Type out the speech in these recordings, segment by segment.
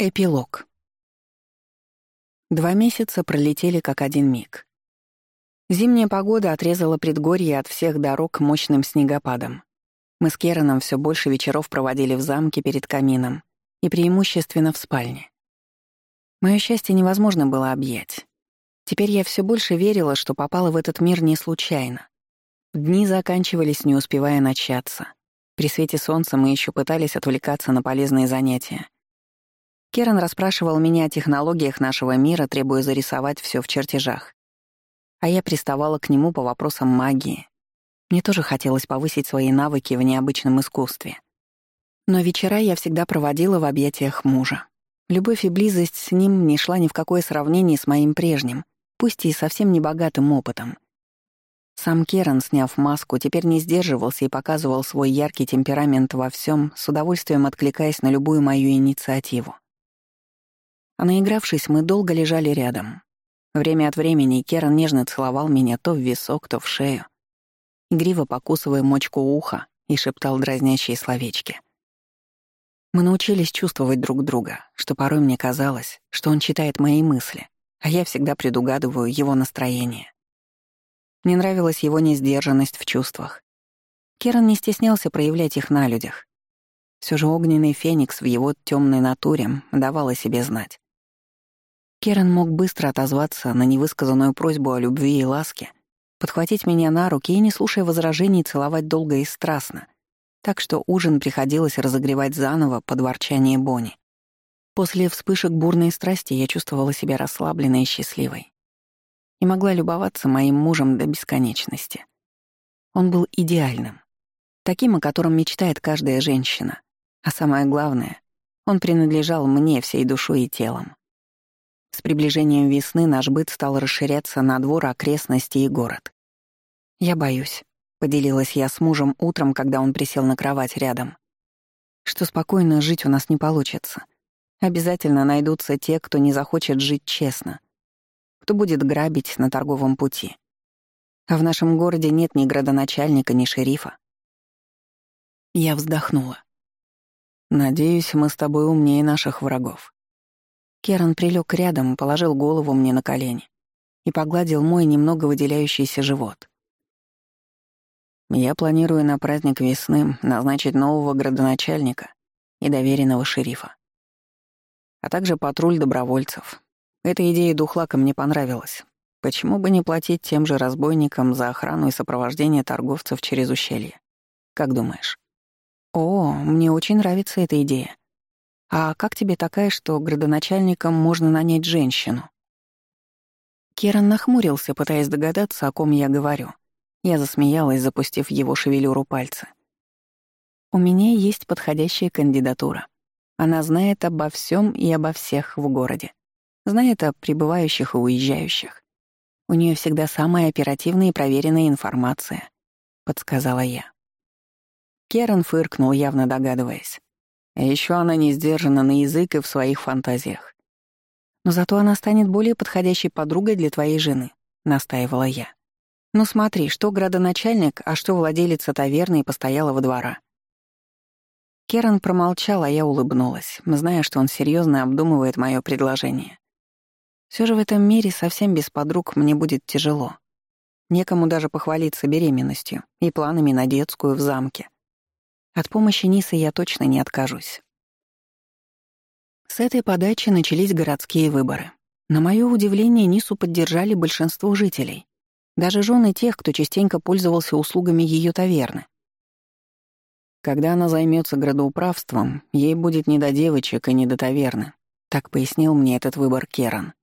Эпилог. Два месяца пролетели как один миг. Зимняя погода отрезала предгорье от всех дорог мощным снегопадом. Мы с Кераном все больше вечеров проводили в замке перед камином и преимущественно в спальне. Мое счастье невозможно было объять. Теперь я все больше верила, что попала в этот мир не случайно. Дни заканчивались, не успевая начаться. При свете солнца мы еще пытались отвлекаться на полезные занятия — Керан расспрашивал меня о технологиях нашего мира, требуя зарисовать все в чертежах. А я приставала к нему по вопросам магии. Мне тоже хотелось повысить свои навыки в необычном искусстве. Но вечера я всегда проводила в объятиях мужа. Любовь и близость с ним не шла ни в какое сравнение с моим прежним, пусть и совсем небогатым опытом. Сам Керан, сняв маску, теперь не сдерживался и показывал свой яркий темперамент во всем, с удовольствием откликаясь на любую мою инициативу. А наигравшись, мы долго лежали рядом. Время от времени Керан нежно целовал меня то в висок, то в шею, игриво покусывая мочку уха и шептал дразнящие словечки. Мы научились чувствовать друг друга, что порой мне казалось, что он читает мои мысли, а я всегда предугадываю его настроение. Мне нравилась его несдержанность в чувствах. Керан не стеснялся проявлять их на людях. Все же огненный феникс в его темной натуре давал о себе знать. Керен мог быстро отозваться на невысказанную просьбу о любви и ласке, подхватить меня на руки и, не слушая возражений, целовать долго и страстно, так что ужин приходилось разогревать заново под ворчание Бонни. После вспышек бурной страсти я чувствовала себя расслабленной и счастливой. И могла любоваться моим мужем до бесконечности. Он был идеальным. Таким, о котором мечтает каждая женщина. А самое главное, он принадлежал мне всей душой и телом. С приближением весны наш быт стал расширяться на двор, окрестности и город. «Я боюсь», — поделилась я с мужем утром, когда он присел на кровать рядом, «что спокойно жить у нас не получится. Обязательно найдутся те, кто не захочет жить честно, кто будет грабить на торговом пути. А в нашем городе нет ни градоначальника, ни шерифа». Я вздохнула. «Надеюсь, мы с тобой умнее наших врагов», Керан прилег рядом, положил голову мне на колени и погладил мой немного выделяющийся живот. Я планирую на праздник весны назначить нового градоначальника и доверенного шерифа, а также патруль добровольцев. Эта идея Духлака мне понравилась. Почему бы не платить тем же разбойникам за охрану и сопровождение торговцев через ущелье? Как думаешь? О, мне очень нравится эта идея. «А как тебе такая, что градоначальником можно нанять женщину?» Керан нахмурился, пытаясь догадаться, о ком я говорю. Я засмеялась, запустив его шевелюру пальцы. «У меня есть подходящая кандидатура. Она знает обо всем и обо всех в городе. Знает о прибывающих и уезжающих. У нее всегда самая оперативная и проверенная информация», — подсказала я. Керан фыркнул, явно догадываясь. А еще она не сдержана на язык и в своих фантазиях. Но зато она станет более подходящей подругой для твоей жены, настаивала я. Ну смотри, что градоначальник, а что владелица таверны и постоялого двора. Керан промолчал, а я улыбнулась, зная, что он серьезно обдумывает мое предложение. Все же в этом мире совсем без подруг мне будет тяжело. Некому даже похвалиться беременностью и планами на детскую в замке. От помощи Нисы я точно не откажусь. С этой подачи начались городские выборы. На моё удивление, Нису поддержали большинство жителей, даже жены тех, кто частенько пользовался услугами её таверны. Когда она займётся градоуправством, ей будет не до девочек и не до таверны, так пояснил мне этот выбор Керан.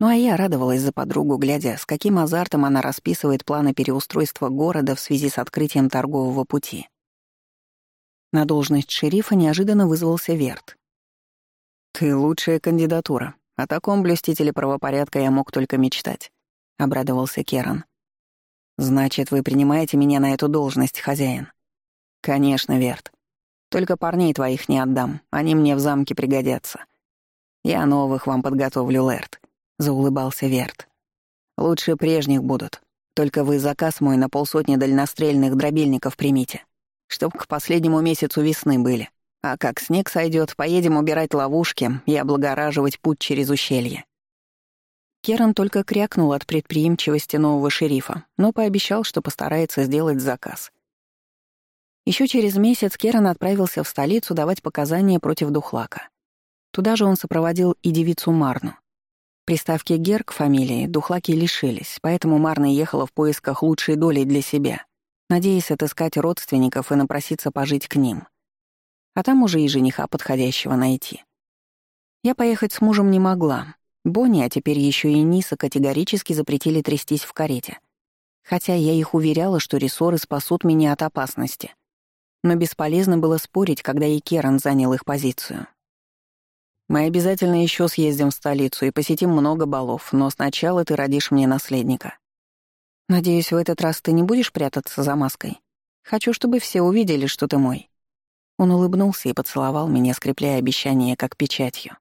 Ну а я радовалась за подругу, глядя, с каким азартом она расписывает планы переустройства города в связи с открытием торгового пути. На должность шерифа неожиданно вызвался Верт. «Ты лучшая кандидатура. О таком блюстителе правопорядка я мог только мечтать», — обрадовался Керан. «Значит, вы принимаете меня на эту должность, хозяин?» «Конечно, Верт. Только парней твоих не отдам, они мне в замке пригодятся. Я новых вам подготовлю, Лэрт», — заулыбался Верт. «Лучше прежних будут. Только вы заказ мой на полсотни дальнострельных дробильников примите» чтоб к последнему месяцу весны были. А как снег сойдет, поедем убирать ловушки и облагораживать путь через ущелье». Керан только крякнул от предприимчивости нового шерифа, но пообещал, что постарается сделать заказ. Еще через месяц Керан отправился в столицу давать показания против Духлака. Туда же он сопроводил и девицу Марну. Приставки «гер» к фамилии Духлаки лишились, поэтому Марна ехала в поисках лучшей доли для себя, надеясь отыскать родственников и напроситься пожить к ним. А там уже и жениха подходящего найти. Я поехать с мужем не могла, Бонни, а теперь еще и Ниса категорически запретили трястись в карете. Хотя я их уверяла, что рессоры спасут меня от опасности. Но бесполезно было спорить, когда и Керан занял их позицию. Мы обязательно еще съездим в столицу и посетим много балов, но сначала ты родишь мне наследника. Надеюсь, в этот раз ты не будешь прятаться за маской. Хочу, чтобы все увидели, что ты мой. Он улыбнулся и поцеловал меня, скрепляя обещание как печатью.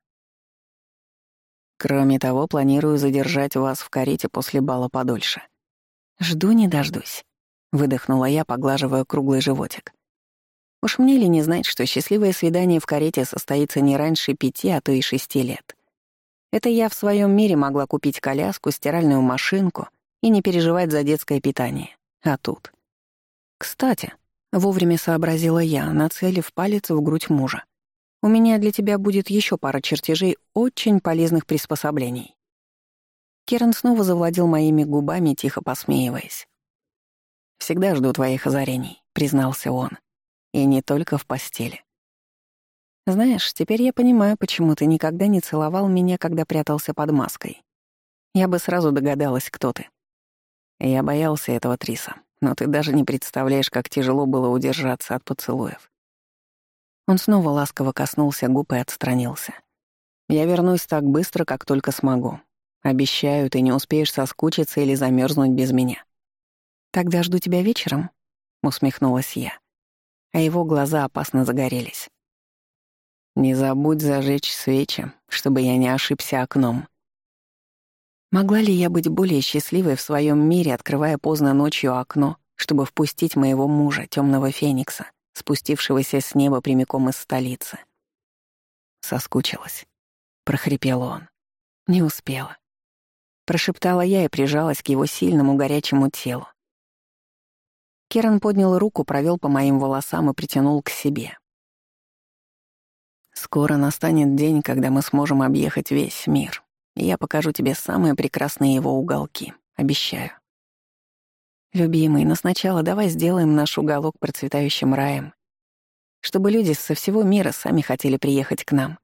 Кроме того, планирую задержать вас в карете после бала подольше. Жду не дождусь, выдохнула я, поглаживая круглый животик. Уж мне ли не знать, что счастливое свидание в карете состоится не раньше пяти, а то и шести лет. Это я в своем мире могла купить коляску, стиральную машинку и не переживать за детское питание. А тут... Кстати, вовремя сообразила я, нацелив палец в грудь мужа. У меня для тебя будет еще пара чертежей очень полезных приспособлений». Керн снова завладел моими губами, тихо посмеиваясь. «Всегда жду твоих озарений», — признался он. «И не только в постели». «Знаешь, теперь я понимаю, почему ты никогда не целовал меня, когда прятался под маской. Я бы сразу догадалась, кто ты». Я боялся этого Триса, но ты даже не представляешь, как тяжело было удержаться от поцелуев. Он снова ласково коснулся губ и отстранился. «Я вернусь так быстро, как только смогу. Обещаю, ты не успеешь соскучиться или замерзнуть без меня». «Тогда жду тебя вечером», — усмехнулась я. А его глаза опасно загорелись. «Не забудь зажечь свечи, чтобы я не ошибся окном». Могла ли я быть более счастливой в своем мире, открывая поздно ночью окно, чтобы впустить моего мужа, темного феникса? спустившегося с неба прямиком из столицы. Соскучилась. Прохрипел он. Не успела. Прошептала я и прижалась к его сильному горячему телу. Керан поднял руку, провел по моим волосам и притянул к себе. «Скоро настанет день, когда мы сможем объехать весь мир, я покажу тебе самые прекрасные его уголки, обещаю. «Любимый, но сначала давай сделаем наш уголок процветающим раем, чтобы люди со всего мира сами хотели приехать к нам».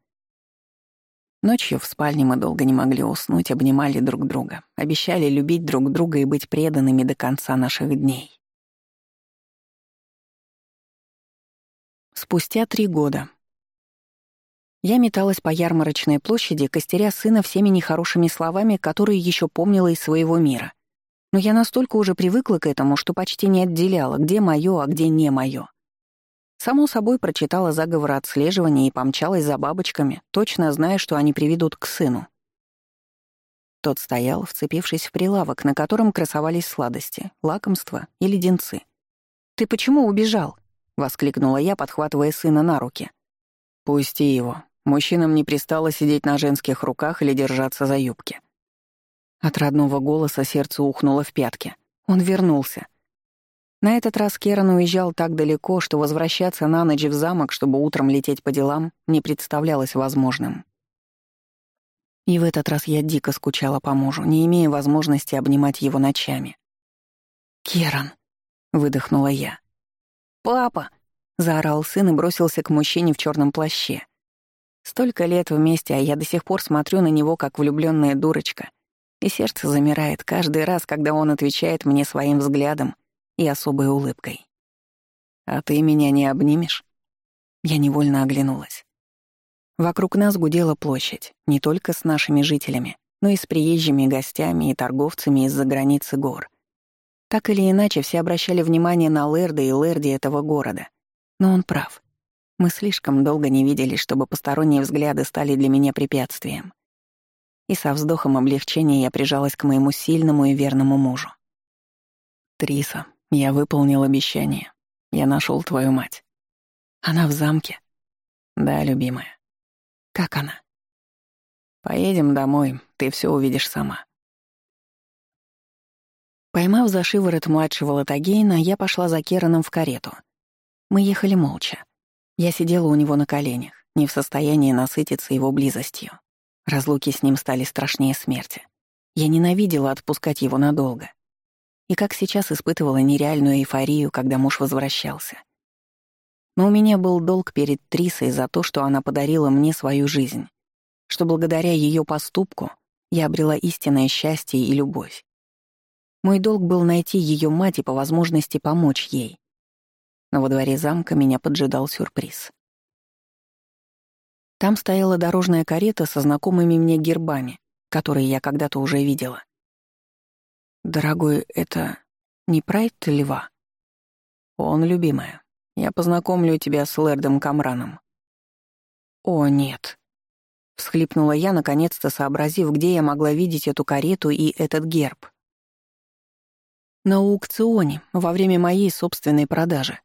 Ночью в спальне мы долго не могли уснуть, обнимали друг друга, обещали любить друг друга и быть преданными до конца наших дней. Спустя три года. Я металась по ярмарочной площади, костеря сына всеми нехорошими словами, которые еще помнила из своего мира. Но я настолько уже привыкла к этому, что почти не отделяла, где моё, а где не моё. Само собой прочитала заговор отслеживания и помчалась за бабочками, точно зная, что они приведут к сыну. Тот стоял, вцепившись в прилавок, на котором красовались сладости, лакомства и леденцы. «Ты почему убежал?» — воскликнула я, подхватывая сына на руки. «Пусти его. Мужчинам не пристало сидеть на женских руках или держаться за юбки. От родного голоса сердце ухнуло в пятки. Он вернулся. На этот раз Керан уезжал так далеко, что возвращаться на ночь в замок, чтобы утром лететь по делам, не представлялось возможным. И в этот раз я дико скучала по мужу, не имея возможности обнимать его ночами. «Керан!» — выдохнула я. «Папа!» — заорал сын и бросился к мужчине в черном плаще. Столько лет вместе, а я до сих пор смотрю на него, как влюбленная дурочка, и сердце замирает каждый раз, когда он отвечает мне своим взглядом и особой улыбкой. «А ты меня не обнимешь?» Я невольно оглянулась. Вокруг нас гудела площадь, не только с нашими жителями, но и с приезжими гостями и торговцами из-за границы гор. Так или иначе, все обращали внимание на Лерда и Лерди этого города. Но он прав. Мы слишком долго не видели, чтобы посторонние взгляды стали для меня препятствием и со вздохом облегчения я прижалась к моему сильному и верному мужу. «Триса, я выполнил обещание. Я нашел твою мать. Она в замке. Да, любимая. Как она? Поедем домой, ты все увидишь сама. Поймав за шиворот младшего Латагейна, я пошла за Кераном в карету. Мы ехали молча. Я сидела у него на коленях, не в состоянии насытиться его близостью. Разлуки с ним стали страшнее смерти. Я ненавидела отпускать его надолго. И как сейчас испытывала нереальную эйфорию, когда муж возвращался. Но у меня был долг перед Трисой за то, что она подарила мне свою жизнь что благодаря ее поступку я обрела истинное счастье и любовь. Мой долг был найти ее мать и по возможности помочь ей. Но во дворе замка меня поджидал сюрприз. Там стояла дорожная карета со знакомыми мне гербами, которые я когда-то уже видела. «Дорогой, это не прайд льва?» «Он, любимая. Я познакомлю тебя с Лэрдом Камраном». «О, нет», Всхлипнула я, наконец-то сообразив, где я могла видеть эту карету и этот герб. На аукционе, во время моей собственной продажи.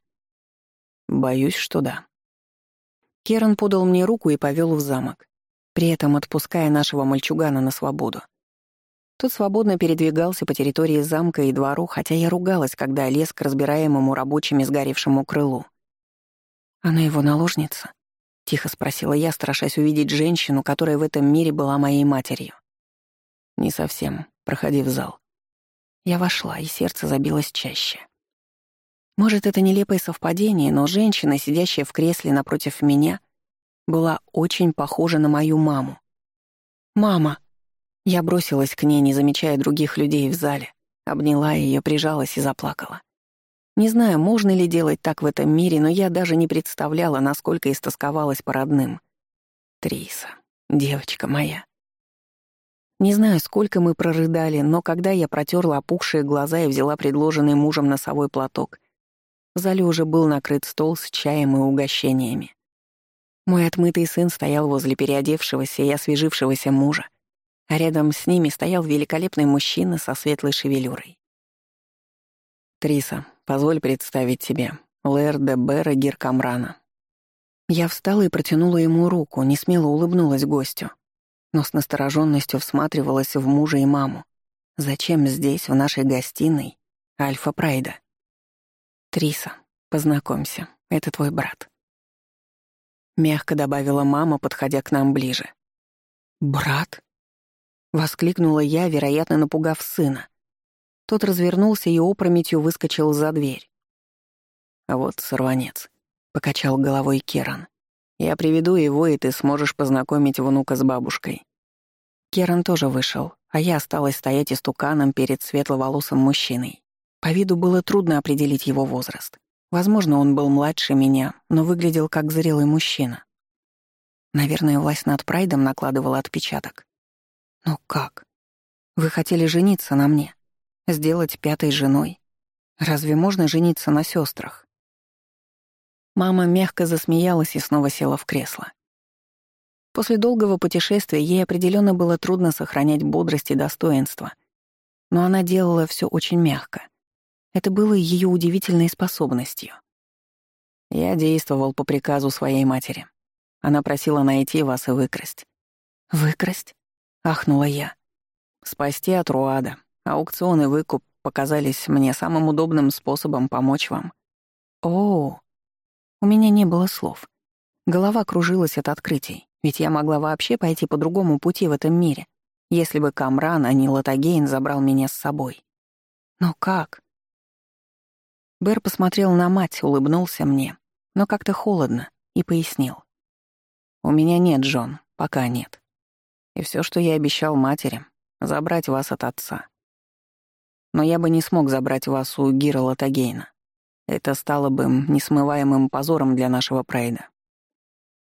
Боюсь, что да. Керан подал мне руку и повел в замок, при этом отпуская нашего мальчугана на свободу. Тот свободно передвигался по территории замка и двору, хотя я ругалась, когда лез к разбираемому рабочими сгоревшему крылу. Она его наложница? — тихо спросила я, страшась увидеть женщину, которая в этом мире была моей матерью. «Не совсем. Проходи в зал». Я вошла, и сердце забилось чаще. Может, это нелепое совпадение, но женщина, сидящая в кресле напротив меня, была очень похожа на мою маму. «Мама!» Я бросилась к ней, не замечая других людей в зале, обняла ее, прижалась и заплакала. Не знаю, можно ли делать так в этом мире, но я даже не представляла, насколько истосковалась по родным. Триса, девочка моя. Не знаю, сколько мы прорыдали, но когда я протерла опухшие глаза и взяла предложенный мужем носовой платок, в зале уже был накрыт стол с чаем и угощениями. Мой отмытый сын стоял возле переодевшегося и освежившегося мужа, а рядом с ними стоял великолепный мужчина со светлой шевелюрой. «Триса, Позволь представить тебе Лэр де Бера Гиркамрана». Я встала и протянула ему руку, не смело улыбнулась гостю, но с настороженностью всматривалась в мужа и маму. Зачем здесь, в нашей гостиной, Альфа Прайда? «Триса, познакомься, это твой брат». Мягко добавила мама, подходя к нам ближе. «Брат?» — воскликнула я, вероятно, напугав сына. Тот развернулся и опрометью выскочил за дверь. «А вот сорванец», — покачал головой Керан. «Я приведу его, и ты сможешь познакомить внука с бабушкой». Керан тоже вышел, а я осталась стоять истуканом перед светловолосым мужчиной. По виду было трудно определить его возраст. Возможно, он был младше меня, но выглядел как зрелый мужчина. Наверное, власть над Прайдом накладывала отпечаток. Но как? Вы хотели жениться на мне? Сделать пятой женой? Разве можно жениться на сестрах? Мама мягко засмеялась и снова села в кресло. После долгого путешествия ей определенно было трудно сохранять бодрость и достоинство, но она делала все очень мягко. Это было ее удивительной способностью. Я действовал по приказу своей матери. Она просила найти вас и выкрасть. «Выкрасть?» — ахнула я. «Спасти от Руада, Аукцион и выкуп показались мне самым удобным способом помочь вам. О, у меня не было слов. Голова кружилась от открытий, ведь я могла вообще пойти по другому пути в этом мире, если бы Камран, а не Латагейн забрал меня с собой. Но как? Бэр посмотрел на мать, улыбнулся мне, но как-то холодно, и пояснил. «У меня нет, Джон, пока нет. И все, что я обещал матери — забрать вас от отца. Но я бы не смог забрать вас у Гира Латагейна. Это стало бы несмываемым позором для нашего прейда.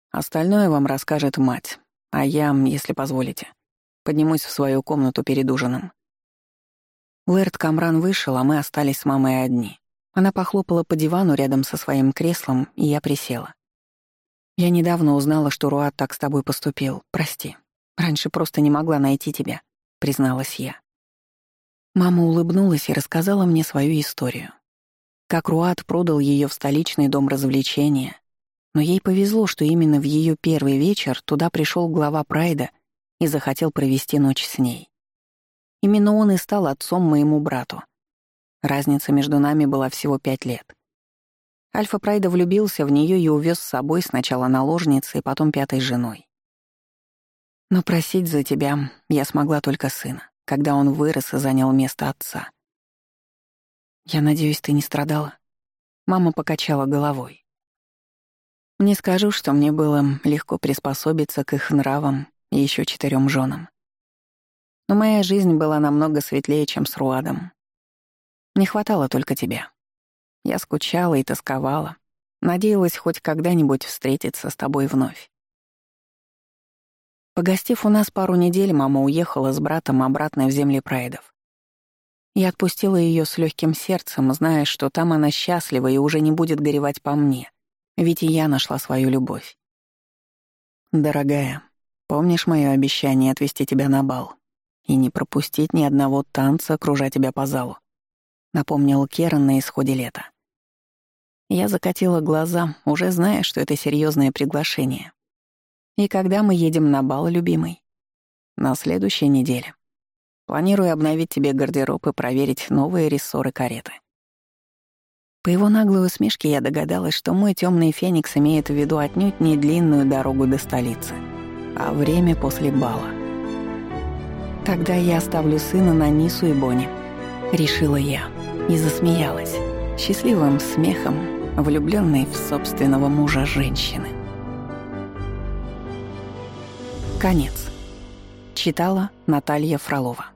Остальное вам расскажет мать, а я, если позволите, поднимусь в свою комнату перед ужином. Лэрд Камран вышел, а мы остались с мамой одни. Она похлопала по дивану рядом со своим креслом, и я присела. «Я недавно узнала, что Руат так с тобой поступил. Прости. Раньше просто не могла найти тебя», — призналась я. Мама улыбнулась и рассказала мне свою историю. Как Руат продал ее в столичный дом развлечения, Но ей повезло, что именно в ее первый вечер туда пришел глава Прайда и захотел провести ночь с ней. Именно он и стал отцом моему брату. Разница между нами была всего пять лет. Альфа Прайда влюбился в нее и увез с собой сначала наложницей, потом пятой женой. Но просить за тебя я смогла только сына, когда он вырос и занял место отца. Я надеюсь, ты не страдала? Мама покачала головой. Не скажу, что мне было легко приспособиться к их нравам и еще четырем женам. Но моя жизнь была намного светлее, чем с Руадом. Не хватало только тебя. Я скучала и тосковала, надеялась хоть когда-нибудь встретиться с тобой вновь. Погостив у нас пару недель, мама уехала с братом обратно в земли Прайдов. Я отпустила ее с легким сердцем, зная, что там она счастлива и уже не будет горевать по мне, ведь и я нашла свою любовь. Дорогая, помнишь мое обещание отвезти тебя на бал и не пропустить ни одного танца, кружа тебя по залу? Напомнил Керан на исходе лета. Я закатила глаза, уже зная, что это серьезное приглашение. И когда мы едем на бал, любимый? На следующей неделе. Планирую обновить тебе гардероб и проверить новые рессоры кареты. По его наглой усмешке я догадалась, что мой темный феникс имеет в виду отнюдь не длинную дорогу до столицы, а время после бала. Тогда я оставлю сына на Нису и Бонни, решила я, и засмеялась, счастливым смехом, влюбленной в собственного мужа женщины. Конец. Читала Наталья Фролова.